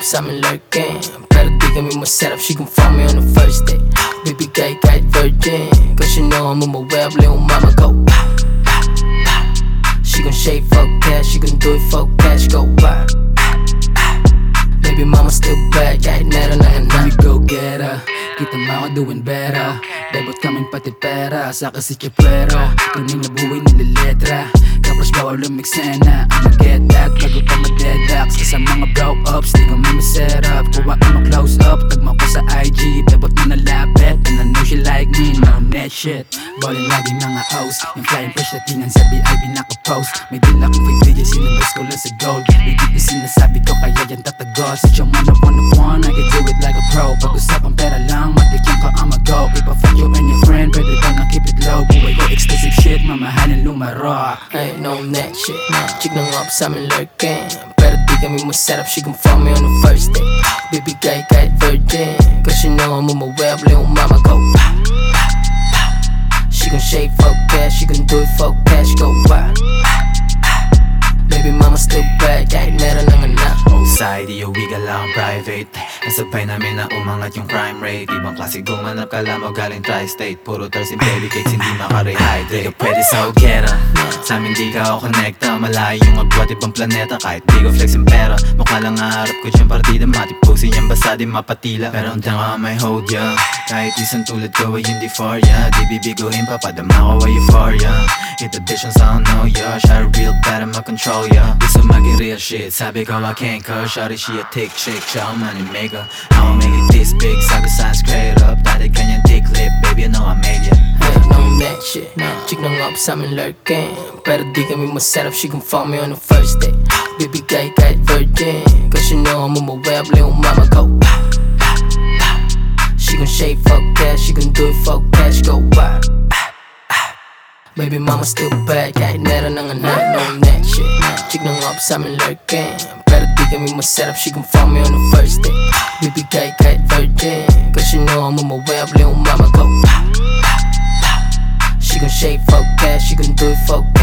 up sa amin lurking Pero di kami masarap, she gon' find me on the first day. Baby guy kahit virgin. Cause you know I'm on my way, little mama go. She gon' shake, fuck cash, she gon' do it, fuck cash, go wild. Baby mama still bad, kahit meron na anak me go get her. Kita mo ako doing better. Bebot kaming pati pera Sa kasi pero Tunay na buhay nila letra. Kapos bawal lumiksena I'ma get that. Bago pa madedax Sa mga broke ups Di kami maserap Kuha mo close up. Tagma ko sa IG Bebot mo nalapit. And I know she like me. No net shit. Ballin lagi mga house. Yung flying fresh na tingan sa VIP nakapost May deal akong 5 digits Sinabas ko lang sa gold? Legit yung sinasabi ko Kaya yan tatagos. It's your man up on the one I can do it like a pro. Pag-usapang pera lang. Matikyan ko I'ma go. If I fuck you and your friend. Pwede ka na keep it low. Buhay ko exclusive shit. Mamahalin lumaro. Ain't no that shit. Chick nang up sa amin lurking Pero di kami masarap, she gon' find me on the first day. Baby guy kahit virgin. Cause you know I'm on my way, little mama go. She gon' shake, fuck cash, she gon' do it, fuck cash, go wild Baby mama still bad, kahit meron ng anak Side, iuwi ka lang private. Nasabay namin na umangat yung crime rate. Ibang klase gumanap ka lang mo galing tri-state. Puro and baby cakes, hindi makarehydrate. Pwede sa ugera Sa amin di ka ako connecta? Malayo yung agwat ibang planeta. Kahit di ko flex yung pera Mukha lang harap ko dyan partida. Matipusin yan basta di mapatila. Pero ang tanga may hold ya. Kahit isang tulad ko ay hindi for ya. Di bibiguin pa padama ko ay euphoria. Hit the bitch on sound no ya. Shot real bad I'ma control ya. Gusto maging real shit. Sabi ko I can't cause Shawty she a tick chick Siya money maker I'ma make it this big. Sabi sign straight up Dati kanyang dick lip? Baby I know I made ya. Ain't no that shit Chick nang up sa amin lurking Pero di kami masarap, she gon' find me on the first day. Baby guy kahit virgin. Cause you know I'm on my way, little mama go. She gon' shake, fuck cash, she gon' do it, fuck cash, go wild Baby mama still bad, kahit meron ng anak, no that shit. Chick nang up sa amin lurking Pero di kami masarap, she gon' find me on the first day. Baby guy kahit virgin. Cause you know I'm on my way, little mama go she gon' shake for cash, she can do it for